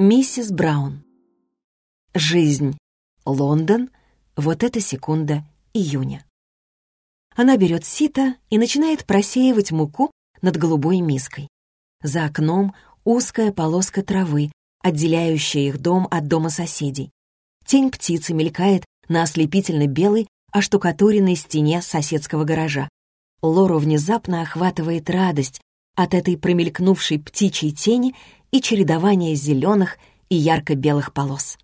Миссис Браун. Жизнь. Лондон. Вот эта секунда июня. Она берет сито и начинает просеивать муку над голубой миской. За окном узкая полоска травы, отделяющая их дом от дома соседей. Тень птицы мелькает на ослепительно-белой оштукатуренной стене соседского гаража. Лору внезапно охватывает радость от этой промелькнувшей птичьей тени и чередования зеленых и ярко-белых полос.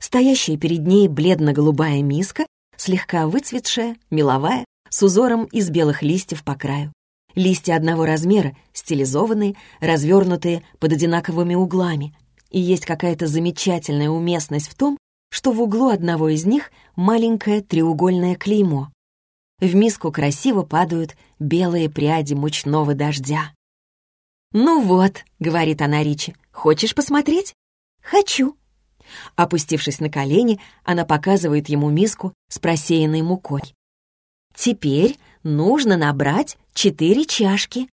Стоящая перед ней бледно-голубая миска, слегка выцветшая, меловая, с узором из белых листьев по краю. Листья одного размера, стилизованные, развернутые под одинаковыми углами. И есть какая-то замечательная уместность в том, что в углу одного из них маленькое треугольное клеймо. В миску красиво падают белые пряди мучного дождя. «Ну вот», — говорит она Ричи, — «хочешь посмотреть?» «Хочу». Опустившись на колени, она показывает ему миску с просеянной мукой. «Теперь нужно набрать четыре чашки».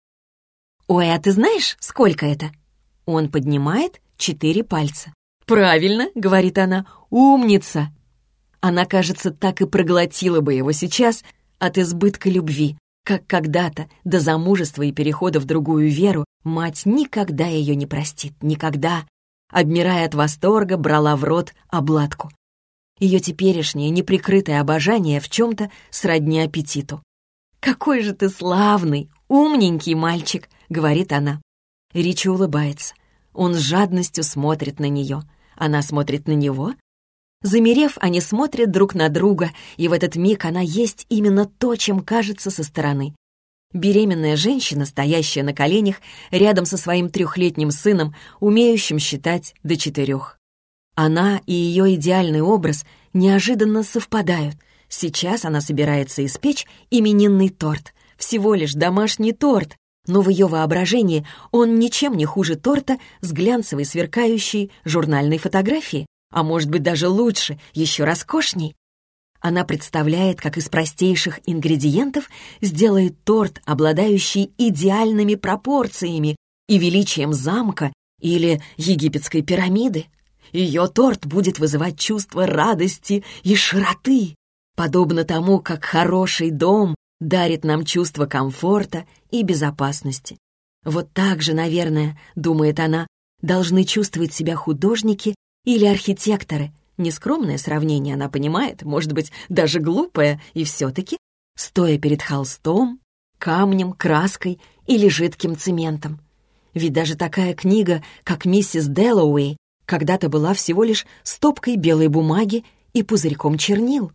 «Ой, а ты знаешь, сколько это?» Он поднимает четыре пальца. «Правильно», — говорит она, — «умница». Она, кажется, так и проглотила бы его сейчас от избытка любви, как когда-то, до замужества и перехода в другую веру, мать никогда ее не простит, никогда. Обмирая от восторга, брала в рот обладку. Ее теперешнее неприкрытое обожание в чем-то сродни аппетиту. «Какой же ты славный, умненький мальчик!» — говорит она. Ричи улыбается. Он с жадностью смотрит на нее. Она смотрит на него. Замерев, они смотрят друг на друга, и в этот миг она есть именно то, чем кажется со стороны. Беременная женщина, стоящая на коленях рядом со своим трехлетним сыном, умеющим считать до четырех. Она и ее идеальный образ неожиданно совпадают. Сейчас она собирается испечь именинный торт. Всего лишь домашний торт, но в ее воображении он ничем не хуже торта с глянцевой сверкающей журнальной фотографией, а может быть даже лучше, еще роскошней. Она представляет, как из простейших ингредиентов сделает торт, обладающий идеальными пропорциями и величием замка или египетской пирамиды. Ее торт будет вызывать чувство радости и широты, подобно тому, как хороший дом дарит нам чувство комфорта и безопасности. Вот так же, наверное, думает она, должны чувствовать себя художники или архитекторы. Нескромное сравнение она понимает, может быть, даже глупое, и все-таки, стоя перед холстом, камнем, краской или жидким цементом. Ведь даже такая книга, как «Миссис Дэллоуэй», когда-то была всего лишь стопкой белой бумаги и пузырьком чернил.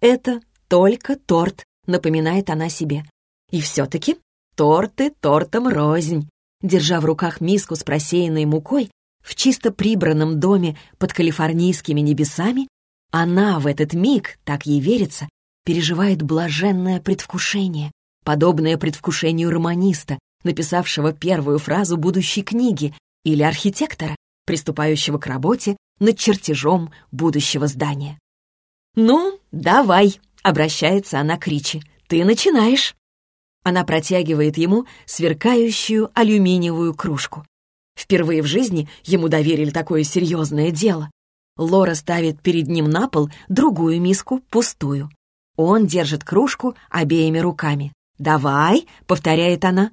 Это только торт напоминает она себе. И все-таки торты тортом рознь. Держа в руках миску с просеянной мукой, в чисто прибранном доме под калифорнийскими небесами, она в этот миг, так ей верится, переживает блаженное предвкушение, подобное предвкушению романиста, написавшего первую фразу будущей книги, или архитектора, приступающего к работе над чертежом будущего здания. «Ну, давай», Обращается она к Ричи. «Ты начинаешь!» Она протягивает ему сверкающую алюминиевую кружку. Впервые в жизни ему доверили такое серьезное дело. Лора ставит перед ним на пол другую миску, пустую. Он держит кружку обеими руками. «Давай!» — повторяет она.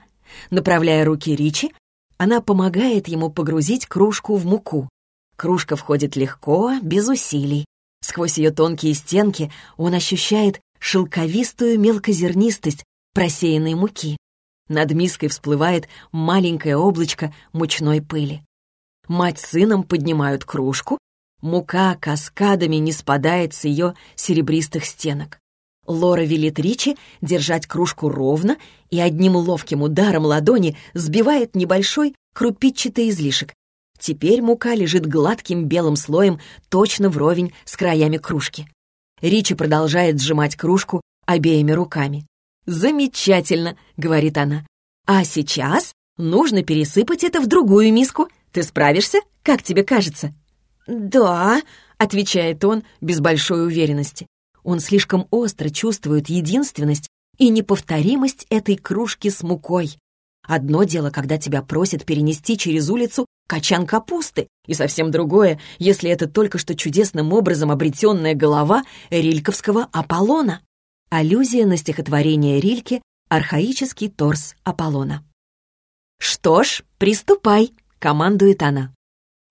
Направляя руки Ричи, она помогает ему погрузить кружку в муку. Кружка входит легко, без усилий. Сквозь ее тонкие стенки он ощущает шелковистую мелкозернистость просеянной муки. Над миской всплывает маленькое облачко мучной пыли. Мать с сыном поднимают кружку, мука каскадами не спадает с ее серебристых стенок. Лора велит Ричи держать кружку ровно и одним ловким ударом ладони сбивает небольшой крупичатый излишек, Теперь мука лежит гладким белым слоем точно вровень с краями кружки. Ричи продолжает сжимать кружку обеими руками. «Замечательно», — говорит она. «А сейчас нужно пересыпать это в другую миску. Ты справишься? Как тебе кажется?» «Да», — отвечает он без большой уверенности. Он слишком остро чувствует единственность и неповторимость этой кружки с мукой. Одно дело, когда тебя просят перенести через улицу качан капусты, и совсем другое, если это только что чудесным образом обретенная голова рильковского Аполлона. Аллюзия на стихотворение Рильки «Архаический торс Аполлона». «Что ж, приступай», — командует она.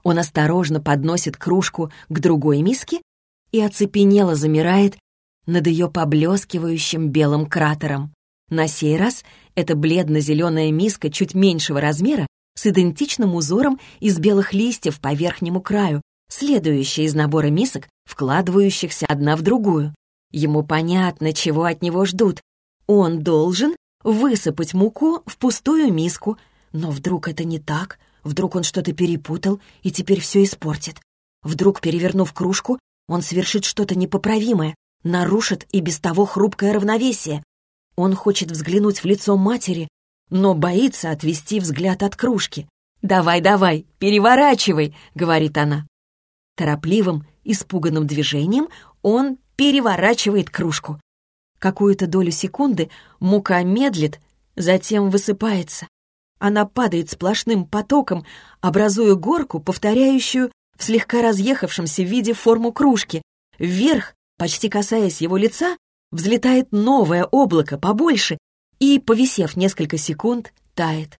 Он осторожно подносит кружку к другой миске и оцепенело замирает над ее поблескивающим белым кратером. На сей раз это бледно-зеленая миска чуть меньшего размера с идентичным узором из белых листьев по верхнему краю, следующая из набора мисок, вкладывающихся одна в другую. Ему понятно, чего от него ждут. Он должен высыпать муку в пустую миску, но вдруг это не так, вдруг он что-то перепутал и теперь все испортит. Вдруг, перевернув кружку, он совершит что-то непоправимое, нарушит и без того хрупкое равновесие. Он хочет взглянуть в лицо матери, но боится отвести взгляд от кружки. «Давай, давай, переворачивай», — говорит она. Торопливым, испуганным движением он переворачивает кружку. Какую-то долю секунды мука медлит, затем высыпается. Она падает сплошным потоком, образуя горку, повторяющую в слегка разъехавшемся виде форму кружки. Вверх, почти касаясь его лица, взлетает новое облако побольше и, повисев несколько секунд, тает.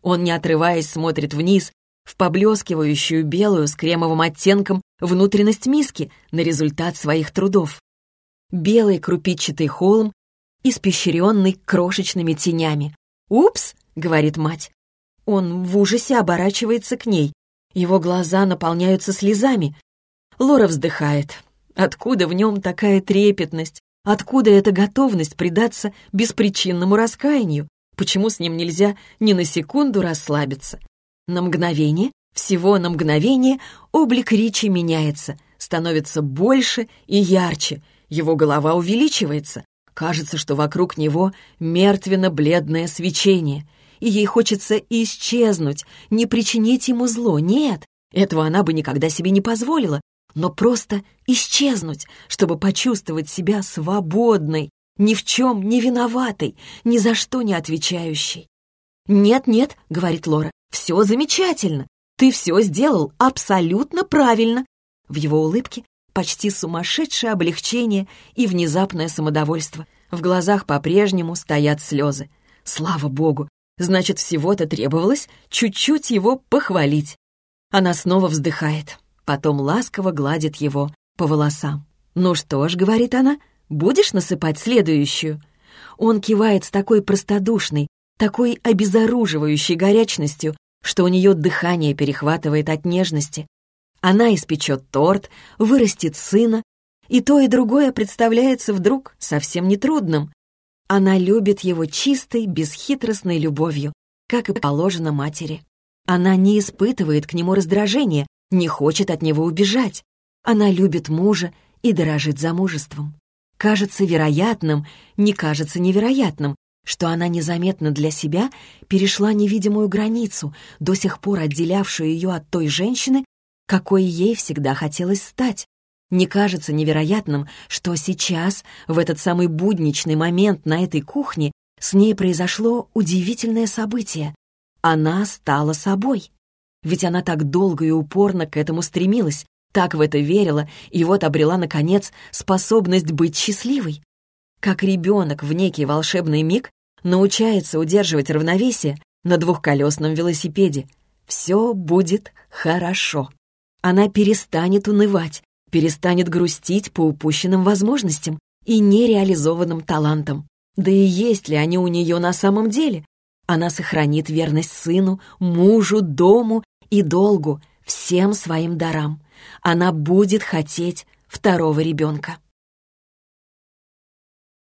Он, не отрываясь, смотрит вниз, в поблескивающую белую с кремовым оттенком внутренность миски на результат своих трудов. Белый крупичатый холм, испещренный крошечными тенями. «Упс!» — говорит мать. Он в ужасе оборачивается к ней. Его глаза наполняются слезами. Лора вздыхает. Откуда в нем такая трепетность? Откуда эта готовность предаться беспричинному раскаянию? Почему с ним нельзя ни на секунду расслабиться? На мгновение, всего на мгновение, облик Ричи меняется, становится больше и ярче, его голова увеличивается. Кажется, что вокруг него мертвенно-бледное свечение — и ей хочется исчезнуть, не причинить ему зло. Нет, этого она бы никогда себе не позволила, но просто исчезнуть, чтобы почувствовать себя свободной, ни в чем не виноватой, ни за что не отвечающей. «Нет-нет», — говорит Лора, — «все замечательно. Ты все сделал абсолютно правильно». В его улыбке почти сумасшедшее облегчение и внезапное самодовольство. В глазах по-прежнему стоят слезы. Слава богу, Значит, всего-то требовалось чуть-чуть его похвалить. Она снова вздыхает, потом ласково гладит его по волосам. «Ну что ж», — говорит она, — «будешь насыпать следующую?» Он кивает с такой простодушной, такой обезоруживающей горячностью, что у нее дыхание перехватывает от нежности. Она испечет торт, вырастет сына, и то и другое представляется вдруг совсем нетрудным. Она любит его чистой, бесхитростной любовью, как и положено матери. Она не испытывает к нему раздражения, не хочет от него убежать. Она любит мужа и дорожит замужеством. Кажется вероятным, не кажется невероятным, что она незаметно для себя перешла невидимую границу, до сих пор отделявшую ее от той женщины, какой ей всегда хотелось стать. Не кажется невероятным, что сейчас, в этот самый будничный момент на этой кухне, с ней произошло удивительное событие. Она стала собой. Ведь она так долго и упорно к этому стремилась, так в это верила и вот обрела, наконец, способность быть счастливой. Как ребенок в некий волшебный миг научается удерживать равновесие на двухколесном велосипеде. Все будет хорошо. Она перестанет унывать, перестанет грустить по упущенным возможностям и нереализованным талантам. Да и есть ли они у нее на самом деле? Она сохранит верность сыну, мужу, дому и долгу, всем своим дарам. Она будет хотеть второго ребенка.